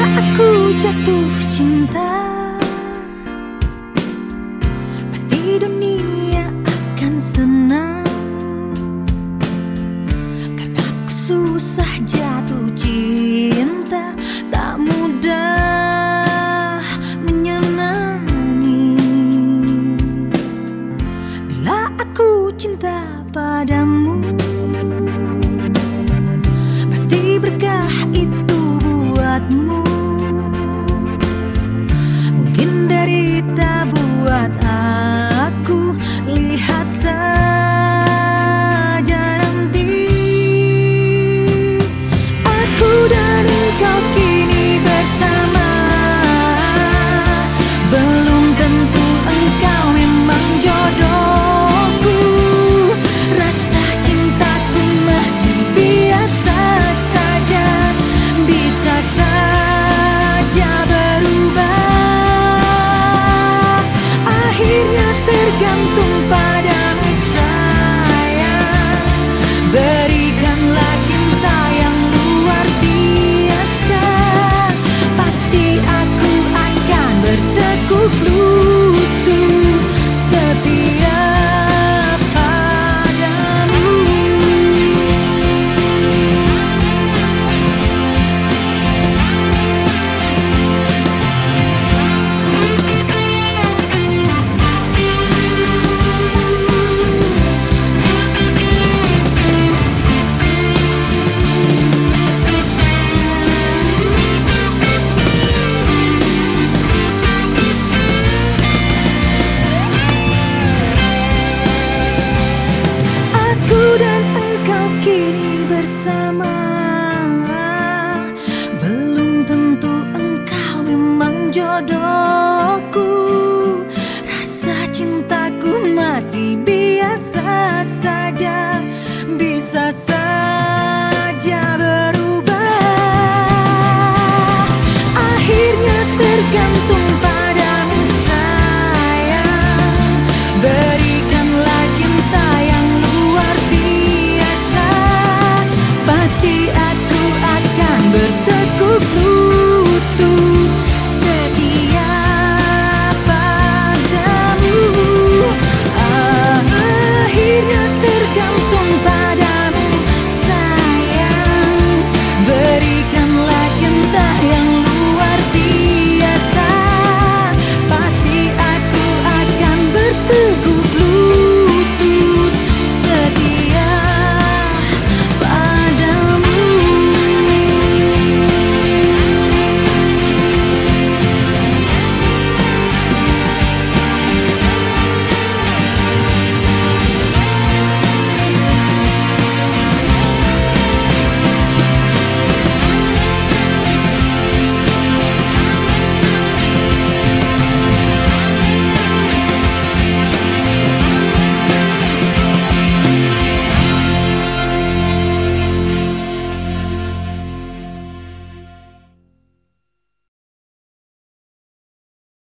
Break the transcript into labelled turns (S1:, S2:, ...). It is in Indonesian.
S1: aku jatuh cinta. Pasti dunia akan senang. Karena aku susah jatuh cinta. masih biasa saja bisa saja berubah. Akhirnya tergantung padamu sayang. Berikanlah cinta yang luar biasa. Pasti aku akan bertekuk